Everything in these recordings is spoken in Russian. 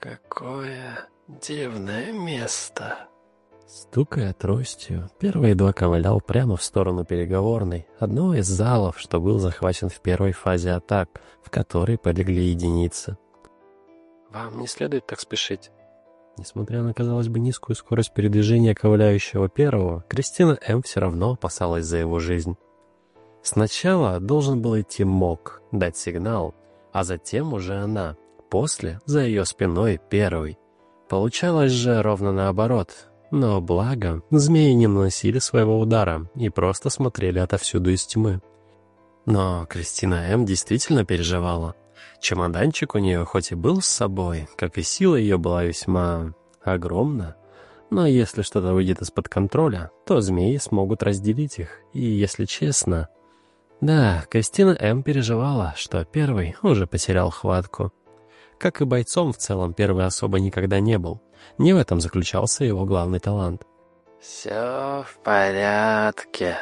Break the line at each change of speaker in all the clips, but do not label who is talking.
Какое дивное место.
Стукая тростью, первый едва ковылял прямо в сторону переговорной, одного из залов, что был захвачен в первой фазе атак, в которой полегли единицы.
«Вам не следует так спешить».
Несмотря на, казалось бы, низкую скорость передвижения ковыляющего первого, Кристина М. все равно опасалась за его жизнь. Сначала должен был идти Мок, дать сигнал, а затем уже она, после, за ее спиной, первый. Получалось же ровно наоборот, но благо, змеи не наносили своего удара и просто смотрели отовсюду из тьмы. Но Кристина М. действительно переживала. Чемоданчик у нее хоть и был с собой, как и сила ее была весьма огромна, но если что-то выйдет из-под контроля, то змеи смогут разделить их, и, если честно... Да, Кристина М. переживала, что первый уже потерял хватку. Как и бойцом в целом, первый особо никогда не был. Не в этом заключался его главный талант.
«Все в порядке.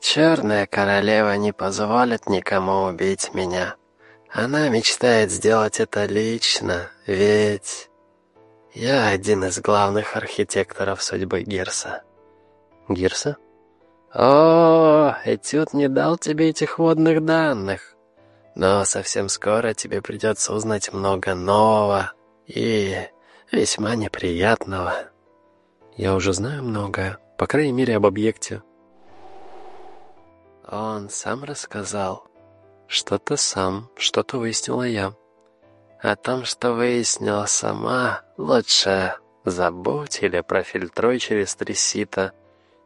Черная королева не позволит никому убить меня. Она мечтает сделать это лично, ведь я один из главных архитекторов судьбы Гирса».
«Гирса?»
«О, этюд не дал тебе этих водных данных. Но совсем скоро тебе придется узнать много нового и весьма неприятного.
Я уже знаю многое, по крайней мере, об объекте.
Он сам рассказал.
Что-то сам, что-то выяснила я.
О том, что выяснила сама, лучше забудь или профильтруй через три сита.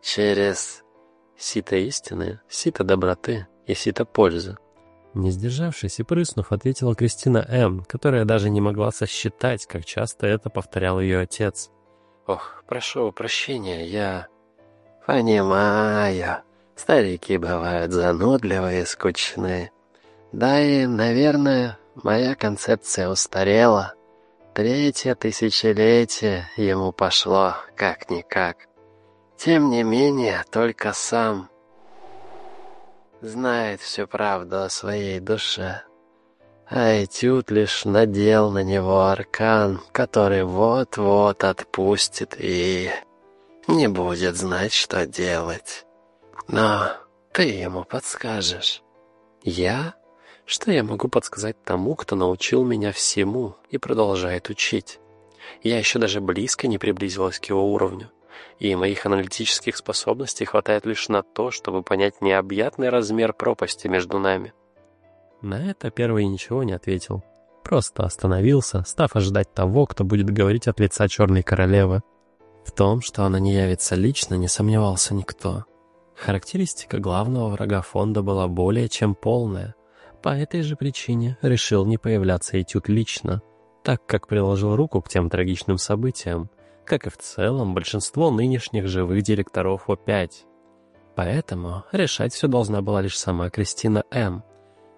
Через
сито истины, сито доброты и сито пользы. Не сдержавшись и прыснув, ответила Кристина М., которая даже не могла сосчитать, как часто это повторял ее отец.
«Ох, прошу прощения, я...» «Понимаю. Старики бывают занудливые и скучные. Да и, наверное, моя концепция устарела. Третье тысячелетие ему пошло как-никак. Тем не менее, только сам знает всю правду о своей душе. А этюд лишь надел на него аркан, который вот-вот отпустит и не будет знать, что делать. Но ты ему подскажешь.
Я? Что я могу подсказать тому, кто научил меня всему и продолжает учить? Я еще даже близко не приблизилась к его уровню и моих аналитических способностей хватает лишь на то, чтобы понять необъятный размер пропасти между нами. На это первый ничего не ответил. Просто остановился, став ожидать того, кто будет говорить от лица Черной Королевы. В том, что она не явится лично, не сомневался никто. Характеристика главного врага фонда была более чем полная. По этой же причине решил не появляться этюд лично, так как приложил руку к тем трагичным событиям, как и в целом большинство нынешних живых директоров О5. Поэтому решать все должна была лишь сама Кристина М.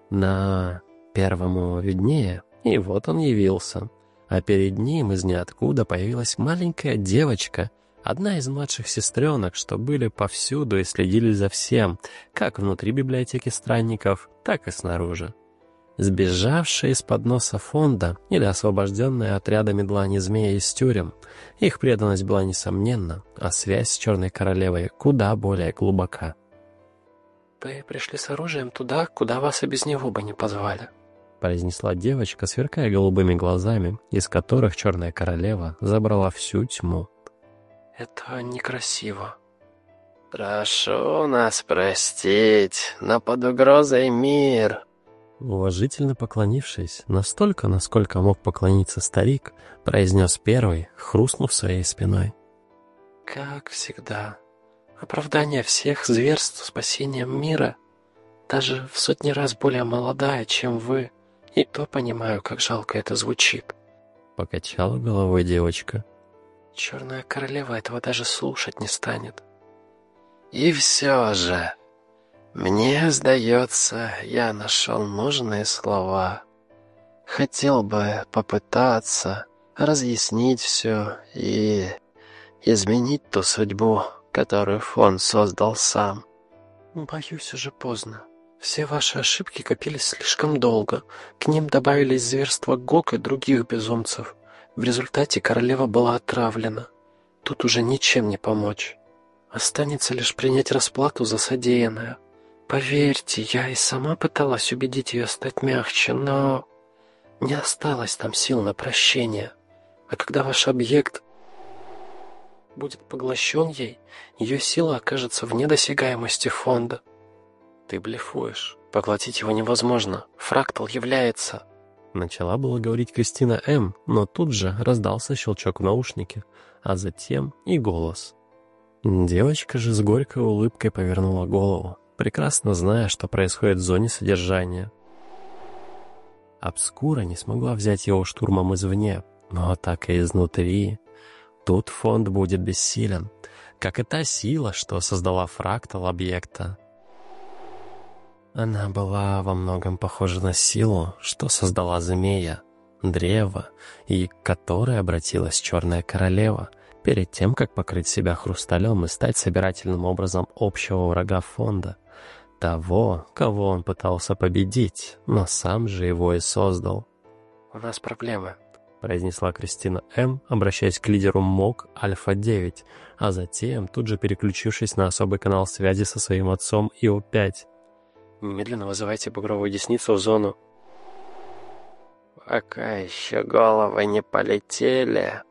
На первому виднее, и вот он явился. А перед ним из ниоткуда появилась маленькая девочка, одна из младших сестренок, что были повсюду и следили за всем, как внутри библиотеки странников, так и снаружи сбежавшие из-под носа фонда или освобожденные отрядами длани змея из тюрем. Их преданность была несомненна, а связь с Черной Королевой куда более глубока.
«Вы пришли с оружием туда, куда вас и без него бы не позвали»,
произнесла девочка, сверкая голубыми глазами, из которых Черная Королева забрала всю тьму.
«Это некрасиво». «Прошу нас простить, но под угрозой мир»,
Уважительно поклонившись, настолько, насколько мог поклониться старик, произнес первый, хрустнув своей спиной.
«Как всегда, оправдание всех зверств спасением мира, даже в сотни раз более молодая, чем вы, и то понимаю, как жалко это звучит».
Покачала головой девочка.
«Черная королева этого даже слушать не станет». «И все же...» Мне сдается, я нашел нужные слова. Хотел бы попытаться разъяснить все и изменить ту судьбу, которую фон создал сам. Боюсь, уже поздно. Все ваши ошибки копились слишком долго. К ним добавились зверства Гок и других безумцев.
В результате королева была отравлена. Тут уже ничем не помочь. Останется лишь принять расплату за содеянное. Поверьте, я и сама пыталась убедить ее стать мягче, но не осталось там сил на прощение. А когда ваш объект будет поглощен ей, ее сила окажется вне досягаемости фонда. Ты блефуешь. Поглотить его невозможно. Фрактал является...
Начала было говорить Кристина М., но тут же раздался щелчок в наушнике, а затем и голос. Девочка же с горькой улыбкой повернула голову, прекрасно зная, что происходит в зоне содержания. Обскура не смогла взять его штурмом извне, но так и изнутри. Тут фонд будет бессилен, как и та сила, что создала фрактал объекта. Она была во многом похожа на силу, что создала змея, древо, и к которой обратилась черная королева, перед тем, как покрыть себя хрусталем и стать собирательным образом общего врага фонда, того, кого он пытался победить, но сам же его и создал.
«У нас проблемы», —
произнесла Кристина М., обращаясь к лидеру МОК Альфа-9, а затем тут же переключившись на особый канал связи со своим отцом ИО-5.
Немедленно вызывайте багровую десницу в зону.
Пока еще головы не полетели,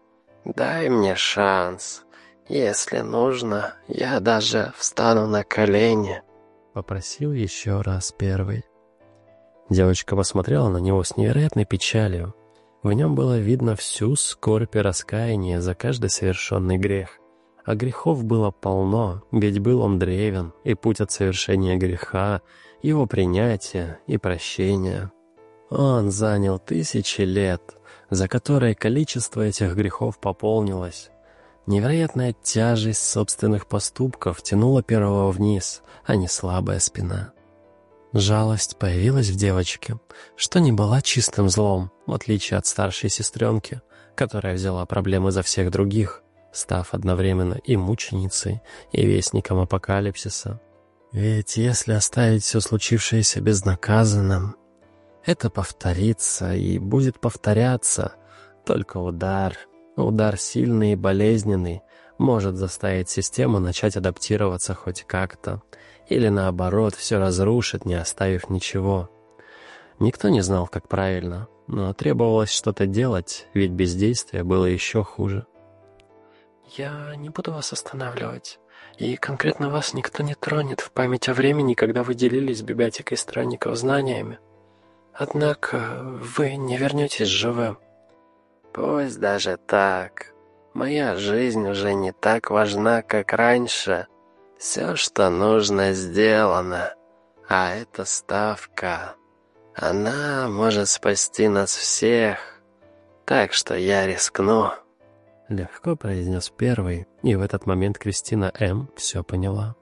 дай мне шанс. Если нужно, я даже встану на колени.
Попросил еще раз первый. Девочка посмотрела на него с невероятной печалью. В нем было видно всю скорбь и раскаяние за каждый совершенный грех. А грехов было полно, ведь был он древен, и путь от совершения греха его принятия и прощения. Он занял тысячи лет, за которые количество этих грехов пополнилось. Невероятная тяжесть собственных поступков тянула первого вниз, а не слабая спина. Жалость появилась в девочке, что не была чистым злом, в отличие от старшей сестренки, которая взяла проблемы за всех других, став одновременно и мученицей, и вестником апокалипсиса. Ведь если оставить все случившееся безнаказанным, это повторится и будет повторяться. Только удар, удар сильный и болезненный, может заставить систему начать адаптироваться хоть как-то. Или наоборот, все разрушит, не оставив ничего. Никто не знал, как правильно, но требовалось что-то делать, ведь бездействие было еще хуже.
«Я не буду вас останавливать», и конкретно вас никто не тронет в память о времени, когда вы делились библиотекой странников знаниями. Однако вы не вернетесь живым.
Пусть даже так. Моя жизнь уже не так важна, как раньше. Все, что нужно, сделано. А эта ставка, она может спасти нас всех. Так что я рискну.
Легко произнес первый, и в этот момент Кристина М. все поняла.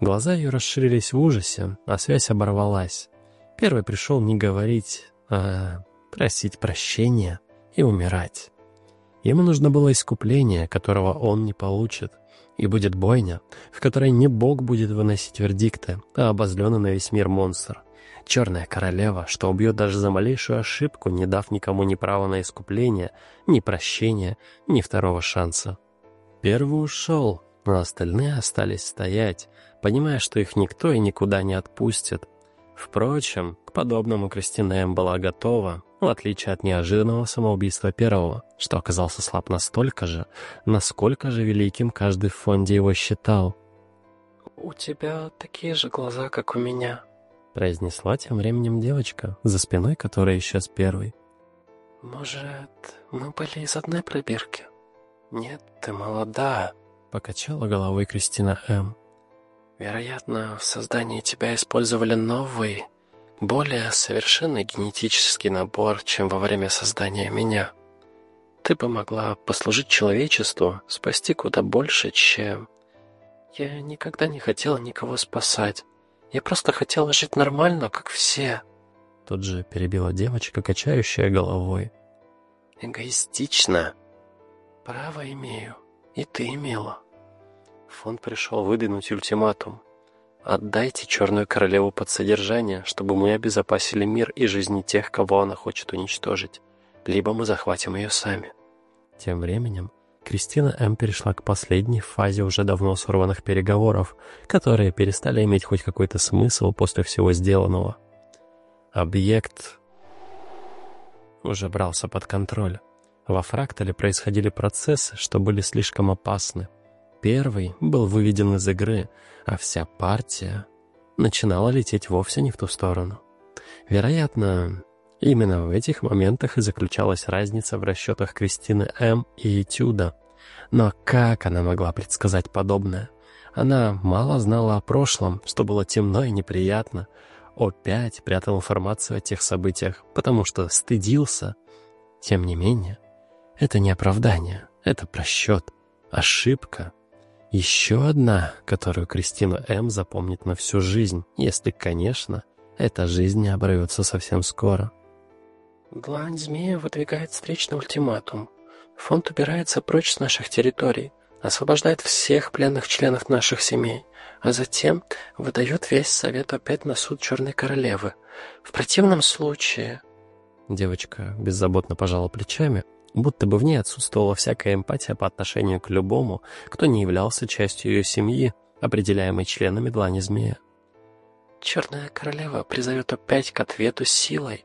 Глаза ее расширились в ужасе, а связь оборвалась. Первый пришел не говорить, а просить прощения и умирать. Ему нужно было искупление, которого он не получит, и будет бойня, в которой не Бог будет выносить вердикты, а обозленный на весь мир монстр — черная королева, что убьет даже за малейшую ошибку, не дав никому ни права на искупление, ни прощения, ни второго шанса. Первый ушел, но остальные остались стоять, понимая, что их никто и никуда не отпустит. Впрочем, к подобному Кристина М. была готова, в отличие от неожиданного самоубийства первого, что оказался слаб настолько же, насколько же великим каждый в фонде его считал.
«У тебя такие же глаза, как у меня»,
произнесла тем временем девочка, за спиной которой исчез первый.
«Может, мы были из одной пробирки?» «Нет, ты молода», —
покачала головой Кристина М.
«Вероятно, в создании тебя использовали новый, более совершенный генетический набор, чем во время создания меня. Ты бы могла послужить человечеству, спасти куда больше, чем... Я никогда не хотела никого спасать. Я просто хотела жить нормально, как все».
Тут же перебила девочка, качающая головой.
«Эгоистично. Право имею. И ты имела». Фонд пришел выдвинуть ультиматум. «Отдайте Черную Королеву под содержание, чтобы мы обезопасили мир и жизни тех, кого она хочет уничтожить. Либо мы захватим ее сами.
Тем временем Кристина М. перешла к последней фазе уже давно сорванных переговоров, которые перестали иметь хоть какой-то смысл после всего сделанного. Объект уже брался под контроль. Во фрактале происходили процессы, что были слишком опасны. Первый был выведен из игры, а вся партия начинала лететь вовсе не в ту сторону. Вероятно, именно в этих моментах и заключалась разница в расчетах Кристины М. и Этюда. Но как она могла предсказать подобное? Она мало знала о прошлом, что было темно и неприятно. Опять прятал информацию о тех событиях, потому что стыдился. Тем не менее, это не оправдание, это просчет, ошибка. Еще одна, которую Кристина М. запомнит на всю жизнь, если, конечно, эта жизнь не оборвется совсем скоро.
Длань змея выдвигает встречный ультиматум. Фонд убирается прочь с наших территорий, освобождает всех пленных членов наших семей, а затем выдает весь совет опять на суд Черной Королевы. В противном случае...
Девочка беззаботно пожала плечами, будто бы в ней отсутствовала всякая эмпатия по отношению к любому, кто не являлся частью ее семьи, определяемой членами длани змея.
Черная королева призовет опять к ответу силой,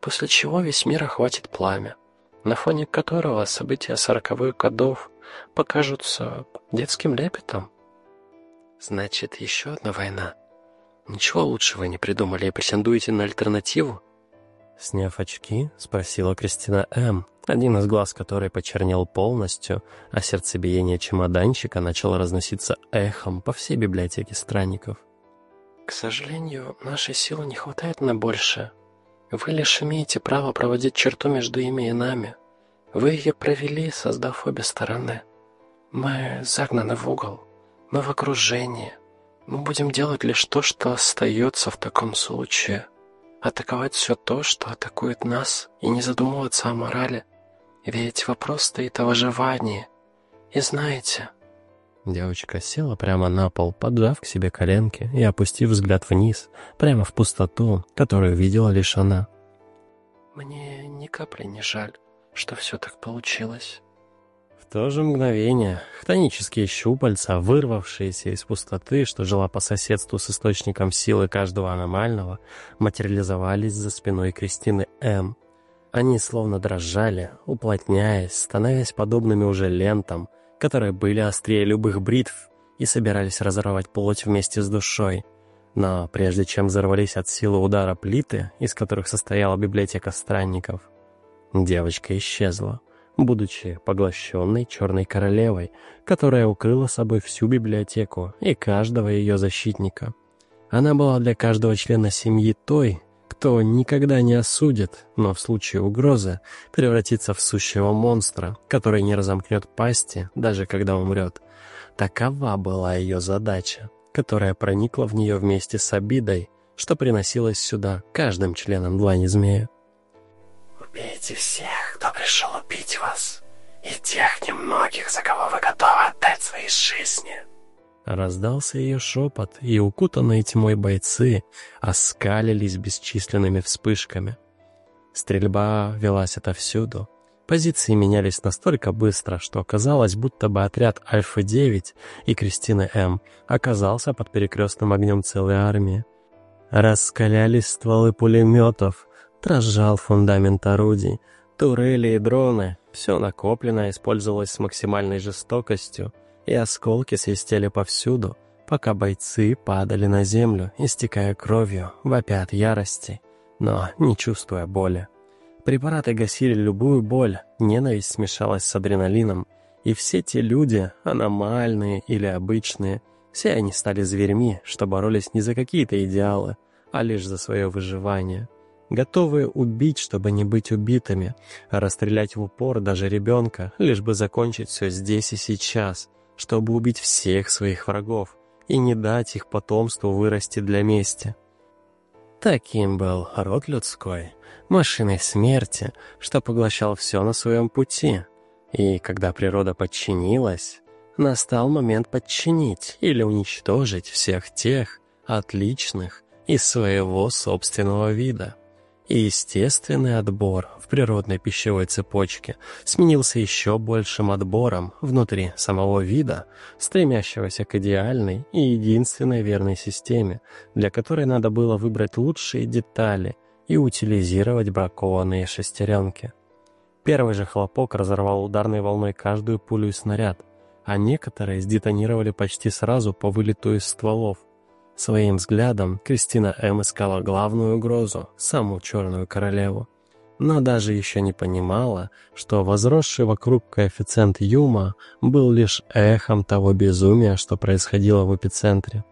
после чего весь мир охватит пламя, на фоне которого события сороковых годов покажутся детским лепетом.
Значит, еще одна война. Ничего лучшего не придумали и претендуете на альтернативу?
Сняв очки, спросила Кристина М., один из глаз которой почернел полностью, а сердцебиение чемоданчика начало разноситься эхом по всей библиотеке странников.
«К сожалению, нашей силы не хватает на больше. Вы лишь имеете право проводить черту между ими и нами. Вы ее провели, создав обе стороны. Мы загнаны в угол. Мы в окружении. Мы будем делать лишь то, что остается в таком случае» атаковать все то, что атакует нас, и не задумываться о морали. Ведь вопрос стоит о выживании. И знаете...»
Девочка села прямо на пол, поджав к себе коленки и опустив взгляд вниз, прямо в пустоту, которую видела лишь она.
«Мне ни капли не жаль, что все так получилось».
В то же мгновение хтонические щупальца, вырвавшиеся из пустоты, что жила по соседству с источником силы каждого аномального, материализовались за спиной Кристины М. Они словно дрожали, уплотняясь, становясь подобными уже лентам, которые были острее любых бритв и собирались разорвать плоть вместе с душой. Но прежде чем взорвались от силы удара плиты, из которых состояла библиотека странников, девочка исчезла будучи поглощенной Черной Королевой, которая укрыла собой всю библиотеку и каждого ее защитника. Она была для каждого члена семьи той, кто никогда не осудит, но в случае угрозы превратится в сущего монстра, который не разомкнет пасти, даже когда умрет. Такова была ее задача, которая проникла в нее вместе с обидой, что приносилось сюда каждым членом длани змея.
Убейте всех, кто пришел убить вас, и тех немногих, за кого вы готовы отдать свои жизни.
Раздался ее шепот, и укутанные тьмой бойцы оскалились бесчисленными вспышками. Стрельба велась отовсюду. Позиции менялись настолько быстро, что оказалось, будто бы отряд Альфа-9 и Кристины М оказался под перекрестным огнем целой армии. Раскалялись стволы пулеметов, дрожал фундамент орудий. Турели и дроны, все накопленное использовалось с максимальной жестокостью, и осколки свистели повсюду, пока бойцы падали на землю, истекая кровью, вопя от ярости, но не чувствуя боли. Препараты гасили любую боль, ненависть смешалась с адреналином, и все те люди, аномальные или обычные, все они стали зверьми, что боролись не за какие-то идеалы, а лишь за свое выживание готовые убить, чтобы не быть убитыми, а расстрелять в упор даже ребенка, лишь бы закончить все здесь и сейчас, чтобы убить всех своих врагов и не дать их потомству вырасти для мести. Таким был род людской, машиной смерти, что поглощал все на своем пути. И когда природа подчинилась, настал момент подчинить или уничтожить всех тех, отличных из своего собственного вида. И естественный отбор в природной пищевой цепочке сменился еще большим отбором внутри самого вида, стремящегося к идеальной и единственной верной системе, для которой надо было выбрать лучшие детали и утилизировать бракованные шестеренки. Первый же хлопок разорвал ударной волной каждую пулю и снаряд, а некоторые сдетонировали почти сразу по вылету из стволов. Своим взглядом Кристина М. искала главную угрозу, саму Черную Королеву. Но даже еще не понимала, что возросший вокруг коэффициент Юма был лишь эхом того безумия, что происходило в эпицентре.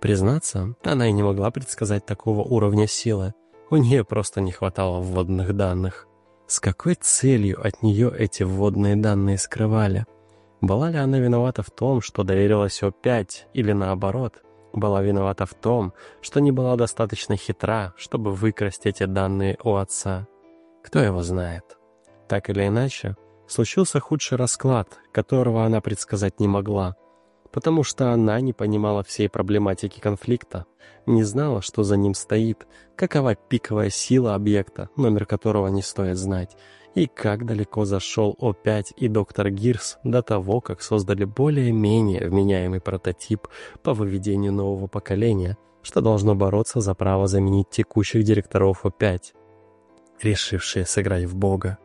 Признаться, она и не могла предсказать такого уровня силы. У нее просто не хватало вводных данных. С какой целью от нее эти вводные данные скрывали? Была ли она виновата в том, что доверилась О5, или наоборот, была виновата в том, что не была достаточно хитра, чтобы выкрасть эти данные у отца. Кто его знает? Так или иначе, случился худший расклад, которого она предсказать не могла, потому что она не понимала всей проблематики конфликта, не знала, что за ним стоит, какова пиковая сила объекта, номер которого не стоит знать, и как далеко зашел О5 и доктор Гирс до того, как создали более-менее вменяемый прототип по выведению нового поколения, что должно бороться за право заменить текущих директоров О5, решившие сыграть в Бога.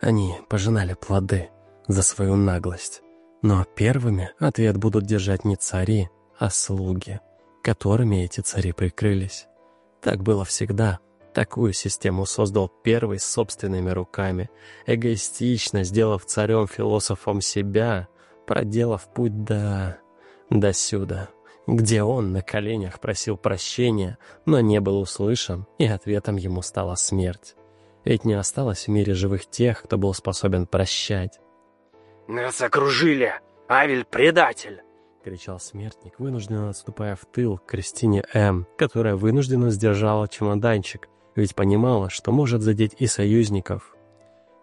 Они пожинали плоды за свою наглость. Но первыми ответ будут держать не цари, а слуги, которыми эти цари прикрылись. Так было всегда — Такую систему создал первый собственными руками, эгоистично сделав царем-философом себя, проделав путь до... до сюда, где он на коленях просил прощения, но не был услышан, и ответом ему стала смерть. Ведь не осталось в мире живых тех, кто был способен прощать.
«Нас окружили! Авель — предатель!»
— кричал смертник, вынужденно отступая в тыл к Кристине М., которая вынужденно сдержала чемоданчик, ведь понимала, что может задеть и союзников.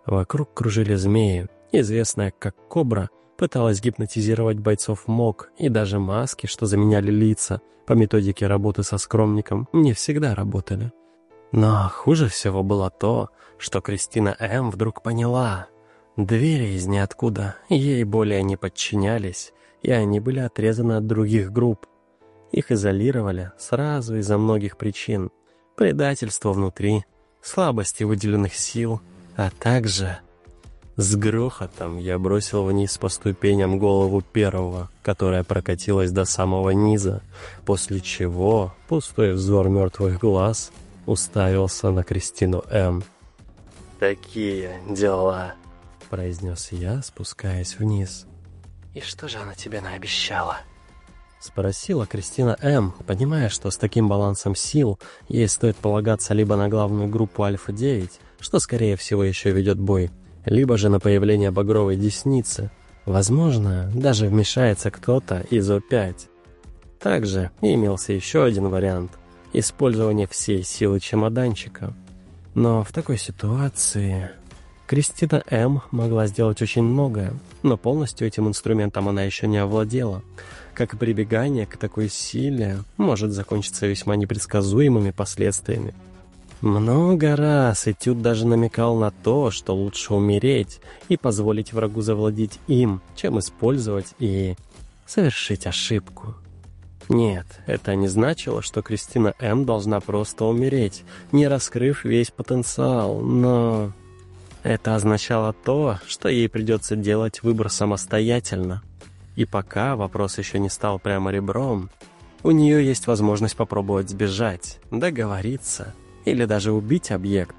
Вокруг кружили змеи, известная как Кобра, пыталась гипнотизировать бойцов МОК, и даже маски, что заменяли лица, по методике работы со скромником, не всегда работали. Но хуже всего было то, что Кристина М. вдруг поняла. Двери из ниоткуда ей более не подчинялись, и они были отрезаны от других групп. Их изолировали сразу из-за многих причин, предательство внутри, слабости выделенных сил, а также... С грохотом я бросил вниз по ступеням голову первого, которая прокатилась до самого низа, после чего пустой взор мертвых глаз уставился на Кристину М.
«Такие дела», —
произнес я, спускаясь вниз.
«И что же она тебе наобещала?»
Спросила Кристина М., понимая, что с таким балансом сил ей стоит полагаться либо на главную группу Альфа-9, что скорее всего еще ведет бой, либо же на появление багровой десницы. Возможно, даже вмешается кто-то из О5. Также имелся еще один вариант – использование всей силы чемоданчика. Но в такой ситуации... Кристина М. могла сделать очень многое, но полностью этим инструментом она еще не овладела – как прибегание к такой силе может закончиться весьма непредсказуемыми последствиями. Много раз Этюд даже намекал на то, что лучше умереть и позволить врагу завладеть им, чем использовать и совершить ошибку. Нет, это не значило, что Кристина М. должна просто умереть, не раскрыв весь потенциал, но... Это означало то, что ей придется делать выбор самостоятельно. И пока вопрос еще не стал прямо ребром, у нее есть возможность попробовать сбежать, договориться или даже убить объект.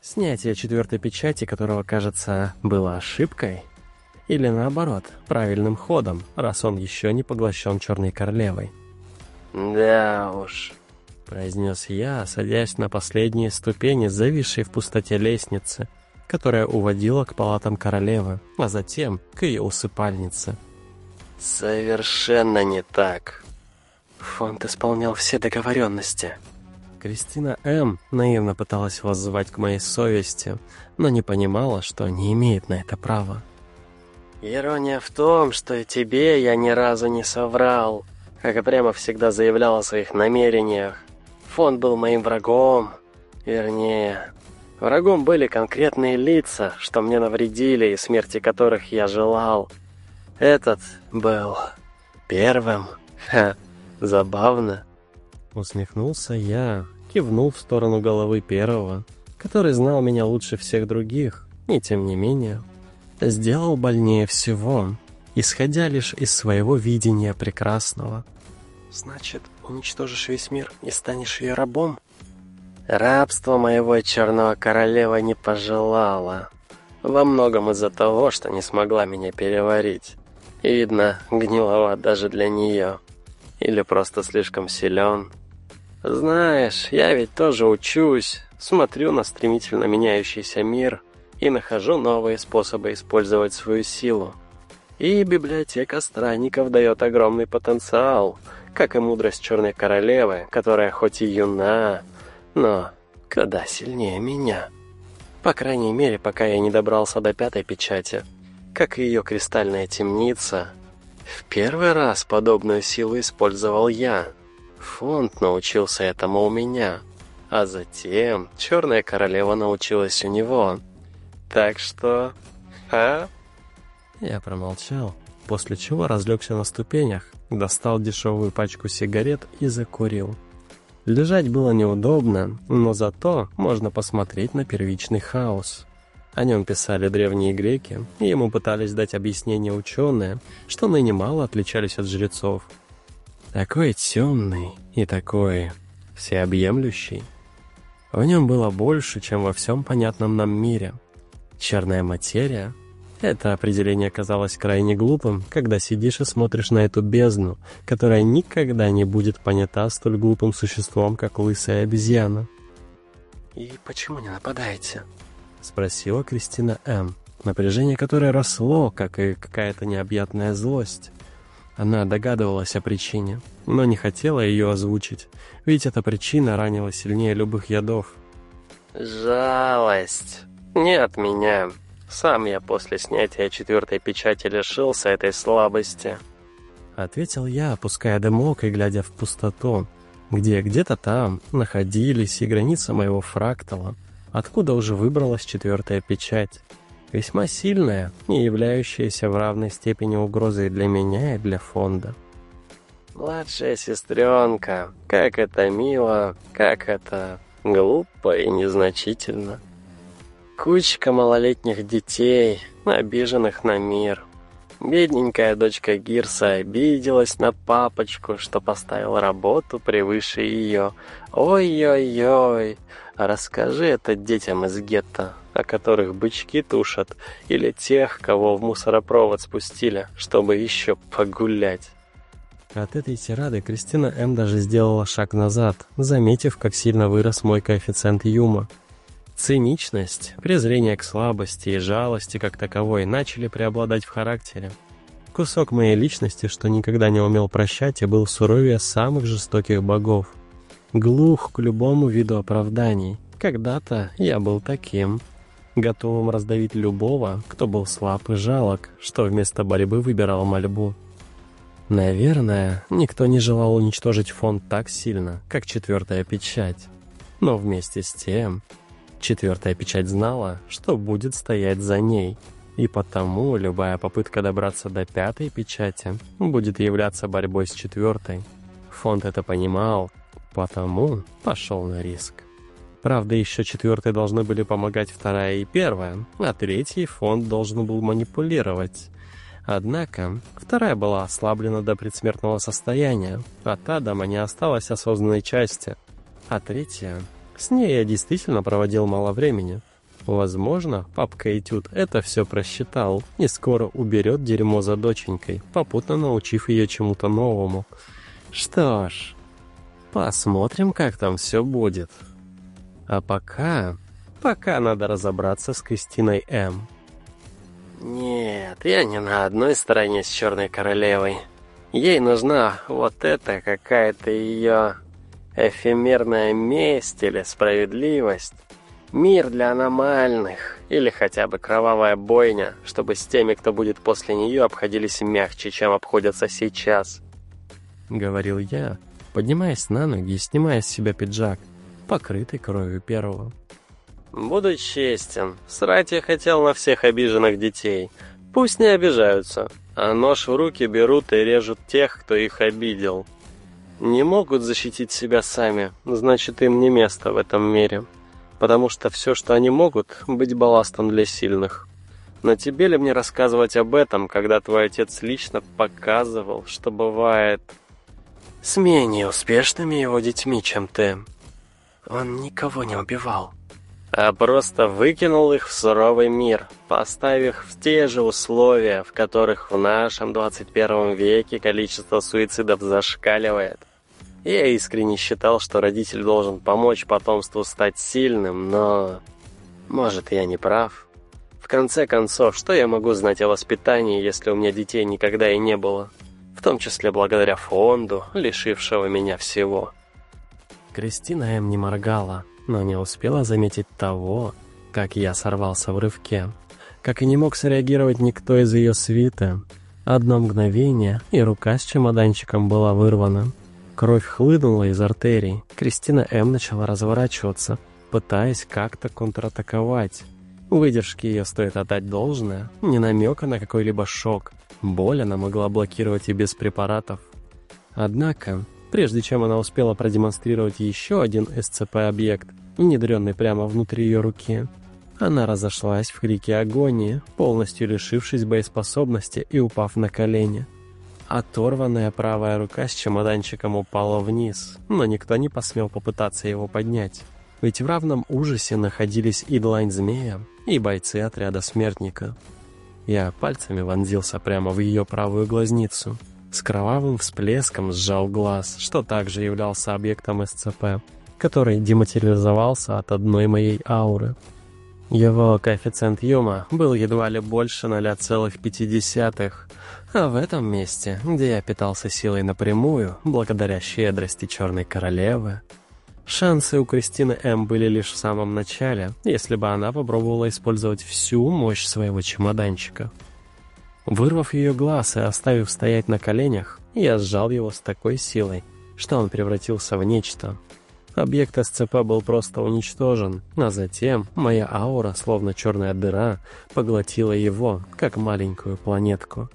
Снятие четвертой печати, которого, кажется, было ошибкой, или наоборот, правильным ходом, раз он еще не поглощен Черной Королевой.
«Да уж», —
произнес я, садясь на последние ступени, зависшей в пустоте лестницы, которая уводила к палатам королевы, а затем к ее усыпальнице.
«Совершенно не так. Фонд исполнял все договоренности».
Кристина М. наивно пыталась воззвать к моей совести, но не понимала, что не имеет на это права.
«Ирония в том, что тебе я ни разу не соврал, как и прямо всегда заявлял о своих намерениях. фонд был моим врагом. Вернее, врагом были конкретные лица, что мне навредили и смерти которых я желал. Этот был первым. Ха, забавно.
Усмехнулся я, кивнул в сторону головы первого, который знал меня лучше всех других, и тем не менее сделал больнее всего, исходя лишь из своего видения прекрасного.
«Значит, уничтожишь весь мир и станешь ее рабом?» «Рабство моего черного королева не пожелала. Во многом из-за того, что не смогла меня переварить. И, видно, гниловат даже для нее. Или просто слишком силен. Знаешь, я ведь тоже учусь, смотрю на стремительно меняющийся мир и нахожу новые способы использовать свою силу. И библиотека странников дает огромный потенциал, как и мудрость Черной Королевы, которая хоть и юна, но куда сильнее меня. По крайней мере, пока я не добрался до пятой печати, как и ее кристальная темница. В первый раз подобную силу использовал я. Фонд научился этому у меня, а затем Черная Королева научилась у него. Так что... А?
Я промолчал, после чего разлегся на ступенях, достал дешевую пачку сигарет и закурил. Лежать было неудобно, но зато можно посмотреть на первичный хаос. О нем писали древние греки, и ему пытались дать объяснение ученые, что ныне мало отличались от жрецов. Такой темный и такой всеобъемлющий. В нем было больше, чем во всем понятном нам мире — Черная материя? Это определение казалось крайне глупым, когда сидишь и смотришь на эту бездну, которая никогда не будет понята столь глупым существом, как лысая обезьяна.
«И почему не нападаете?»
— спросила Кристина М., напряжение которое росло, как и какая-то необъятная злость. Она догадывалась о причине, но не хотела ее озвучить, ведь эта причина ранила сильнее любых ядов.
«Жалость!» Не от меня. Сам я после снятия четвертой печати лишился этой слабости.
Ответил я, опуская дымок и глядя в пустоту, где где-то там находились и границы моего фрактала, откуда уже выбралась четвертая печать. Весьма сильная, не являющаяся в равной степени угрозой для меня и для фонда.
«Младшая сестренка, как это мило, как это глупо и незначительно». Кучка малолетних детей, обиженных на мир. Бедненькая дочка Гирса обиделась на папочку, что поставил работу превыше ее. Ой-ой-ой, расскажи это детям из гетто, о которых бычки тушат, или тех, кого в мусоропровод спустили, чтобы еще погулять.
От этой тирады Кристина М. даже сделала шаг назад, заметив, как сильно вырос мой коэффициент юма. Циничность, презрение к слабости и жалости как таковой начали преобладать в характере. Кусок моей личности, что никогда не умел прощать и был суровее самых жестоких богов. Глух к любому виду оправданий. Когда-то я был таким. Готовым раздавить любого, кто был слаб и жалок, что вместо борьбы выбирал мольбу. Наверное, никто не желал уничтожить фонд так сильно, как четвертая печать. Но вместе с тем, Четвертая печать знала, что будет стоять за ней, и потому любая попытка добраться до пятой печати будет являться борьбой с четвертой. Фонд это понимал, потому пошел на риск. Правда, еще четвертой должны были помогать вторая и первая, а третий фонд должен был манипулировать. Однако, вторая была ослаблена до предсмертного состояния, от Адама не осталось осознанной части, а третья с ней я действительно проводил мало времени. Возможно, папка Этюд это все просчитал и скоро уберет дерьмо за доченькой, попутно научив ее чему-то новому. Что ж, посмотрим, как там все будет. А пока... Пока надо разобраться с Кристиной М.
Нет, я не на одной стороне с Черной Королевой. Ей нужна вот эта какая-то ее эфемерная месть или справедливость, мир для аномальных или хотя бы кровавая бойня, чтобы с теми, кто будет после нее, обходились мягче, чем обходятся сейчас.
Говорил я, поднимаясь на ноги и снимая с себя пиджак, покрытый кровью первого.
«Буду честен. Срать я хотел на всех обиженных детей. Пусть не обижаются, а нож в руки берут и режут тех, кто их обидел. Не могут защитить себя сами, значит, им не место в этом мире. Потому что все, что они могут, быть балластом для сильных. Но тебе ли мне рассказывать об этом, когда твой отец лично показывал, что бывает с менее успешными его детьми, чем ты?
Он никого не убивал
а просто выкинул их в суровый мир, поставив в те же условия, в которых в нашем 21 веке количество суицидов зашкаливает. Я искренне считал, что родитель должен помочь потомству стать сильным, но... Может, я не прав. В конце концов, что я могу знать о воспитании, если у меня детей никогда и не было? В том числе благодаря фонду, лишившего меня всего.
Кристина М. не моргала, но не успела заметить того, как я сорвался в рывке. Как и не мог среагировать никто из ее свита. Одно мгновение, и рука с чемоданчиком была вырвана. Кровь хлынула из артерий. Кристина М. начала разворачиваться, пытаясь как-то контратаковать. Выдержке ее стоит отдать должное, не намека на какой-либо шок. Боль она могла блокировать и без препаратов. Однако, прежде чем она успела продемонстрировать еще один СЦП-объект, внедренный прямо внутри ее руки. Она разошлась в крике агонии, полностью лишившись боеспособности и упав на колени. Оторванная правая рука с чемоданчиком упала вниз, но никто не посмел попытаться его поднять. Ведь в равном ужасе находились и длань змея, и бойцы отряда смертника. Я пальцами вонзился прямо в ее правую глазницу. С кровавым всплеском сжал глаз, что также являлся объектом СЦП который дематериализовался от одной моей ауры. Его коэффициент Юма был едва ли больше 0,5, а в этом месте, где я питался силой напрямую, благодаря щедрости Черной Королевы, шансы у Кристины М были лишь в самом начале, если бы она попробовала использовать всю мощь своего чемоданчика. Вырвав ее глаз и оставив стоять на коленях, я сжал его с такой силой, что он превратился в нечто, Объект СЦП был просто уничтожен, а затем моя аура, словно черная дыра, поглотила его, как маленькую планетку.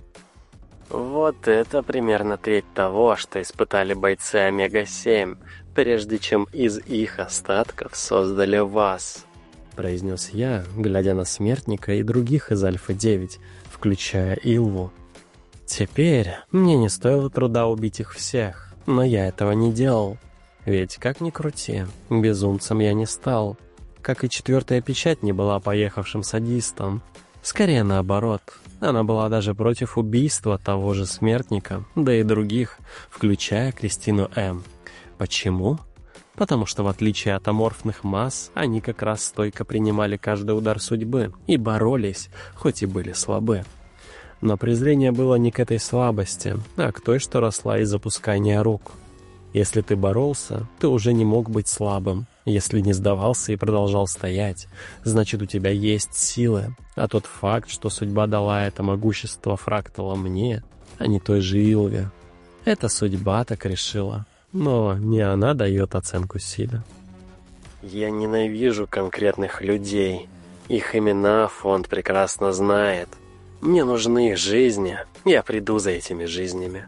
Вот это примерно треть того, что испытали бойцы Омега-7, прежде чем из их остатков создали вас,
произнес я, глядя на смертника и других из Альфа-9, включая Илву. Теперь мне не стоило труда убить их всех, но я этого не делал. Ведь, как ни крути, безумцем я не стал. Как и четвертая печать не была поехавшим садистом. Скорее наоборот. Она была даже против убийства того же смертника, да и других, включая Кристину М. Почему? Потому что в отличие от аморфных масс, они как раз стойко принимали каждый удар судьбы и боролись, хоть и были слабы. Но презрение было не к этой слабости, а к той, что росла из запускания рук. Если ты боролся, ты уже не мог быть слабым. Если не сдавался и продолжал стоять, значит у тебя есть силы. А тот факт, что судьба дала это могущество фрактала мне, а не той же Илве, это судьба так решила. Но не она дает оценку силе.
Я ненавижу конкретных людей. Их имена фонд прекрасно знает. Мне нужны их жизни. Я приду за этими жизнями.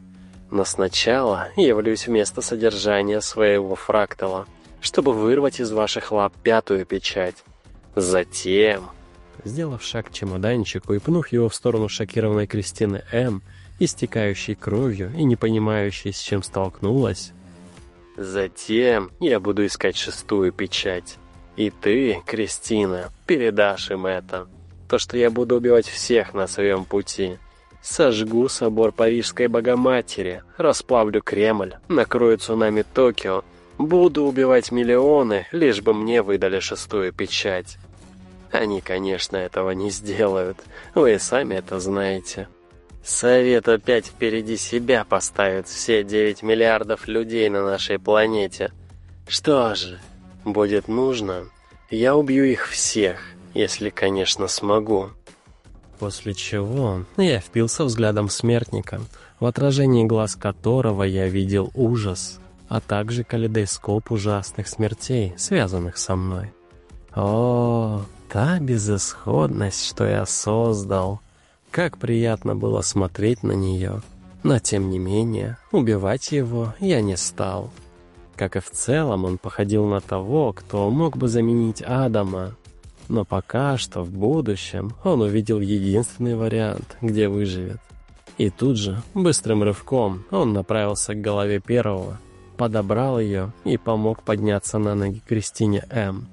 Но сначала явлюсь вместо содержания своего фрактала, чтобы вырвать из ваших лап пятую печать. Затем...
Сделав шаг к чемоданчику и пнув его в сторону шокированной Кристины М, истекающей кровью и не понимающей, с чем столкнулась,
Затем я буду искать шестую печать. И ты, Кристина, передашь им это. То, что я буду убивать всех на своем пути. Сожгу собор Парижской Богоматери, расплавлю Кремль, накрою цунами Токио. Буду убивать миллионы, лишь бы мне выдали шестую печать. Они, конечно, этого не сделают. Вы сами это знаете. Совет опять впереди себя поставит все 9 миллиардов людей на нашей планете. Что же, будет нужно, я убью их всех, если, конечно, смогу.
После чего я впился взглядом смертника, в отражении глаз которого я видел ужас. а также калейдоскоп ужасных смертей, связанных со мной. О, та безысходность, что я создал. Как приятно было смотреть на нее. Но тем не менее, убивать его я не стал. Как и в целом, он походил на того, кто мог бы заменить Адама. Но пока что, в будущем, он увидел единственный вариант, где выживет. И тут же, быстрым рывком, он направился к голове первого, подобрал ее и помог подняться на ноги Кристине М.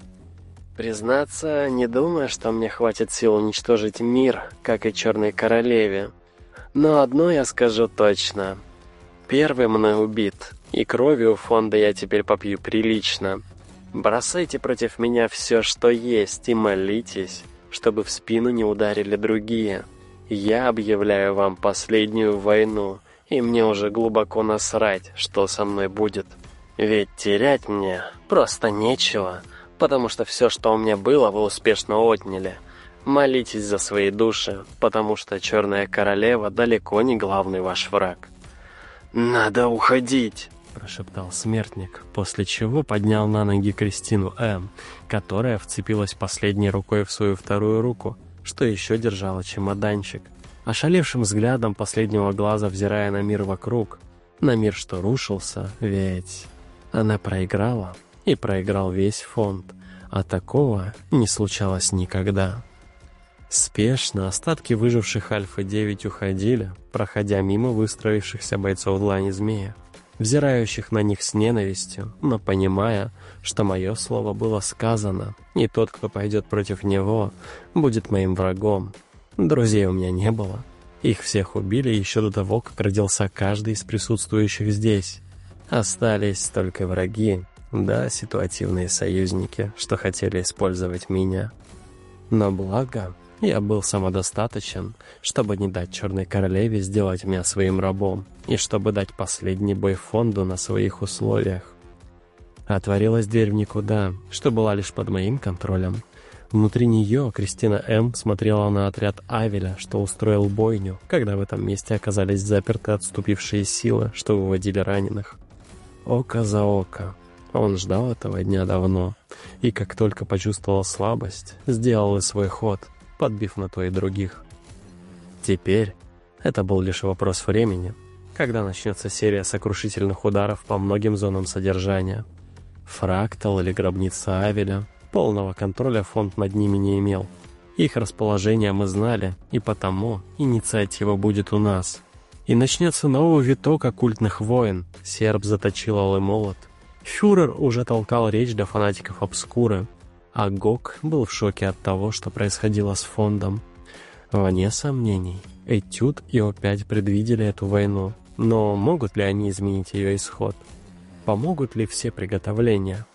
Признаться, не думаю, что мне хватит сил уничтожить мир, как и Черной Королеве. Но одно я скажу точно. Первый мной убит, и крови у фонда я теперь попью прилично. Бросайте против меня все, что есть, и молитесь, чтобы в спину не ударили другие. Я объявляю вам последнюю войну, и мне уже глубоко насрать, что со мной будет. Ведь терять мне просто нечего» потому что все, что у меня было, вы успешно отняли. Молитесь за свои души, потому что Черная Королева далеко не главный ваш враг. «Надо уходить!»
– прошептал смертник, после чего поднял на ноги Кристину М., которая вцепилась последней рукой в свою вторую руку, что еще держала чемоданчик. Ошалевшим взглядом последнего глаза взирая на мир вокруг, на мир, что рушился, ведь она проиграла и проиграл весь фонд, а такого не случалось никогда. Спешно остатки выживших Альфа-9 уходили, проходя мимо выстроившихся бойцов длани змея, взирающих на них с ненавистью, но понимая, что мое слово было сказано, и тот, кто пойдет против него, будет моим врагом. Друзей у меня не было. Их всех убили еще до того, как родился каждый из присутствующих здесь. Остались только враги, да, ситуативные союзники, что хотели использовать меня. Но благо, я был самодостаточен, чтобы не дать Черной Королеве сделать меня своим рабом, и чтобы дать последний бой фонду на своих условиях. Отворилась дверь в никуда, что была лишь под моим контролем. Внутри нее Кристина М. смотрела на отряд Авеля, что устроил бойню, когда в этом месте оказались заперты отступившие силы, что выводили раненых. Око за око, он ждал этого дня давно, и как только почувствовал слабость, сделал и свой ход, подбив на то и других. Теперь это был лишь вопрос времени, когда начнется серия сокрушительных ударов по многим зонам содержания. Фрактал или гробница Авеля полного контроля фонд над ними не имел. Их расположение мы знали, и потому инициатива будет у нас. И начнется новый виток оккультных войн. Серб заточил алый молот, Фюрер уже толкал речь для фанатиков обскуры, а Гог был в шоке от того, что происходило с фондом. Вне сомнений, Этюд и О5 предвидели эту войну, но могут ли они изменить ее исход? Помогут ли все приготовления?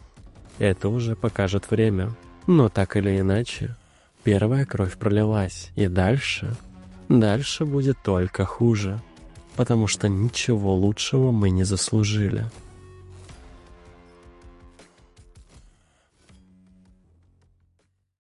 Это уже покажет время. Но так или иначе, первая кровь пролилась, и дальше... Дальше будет только хуже, потому что ничего лучшего мы не заслужили.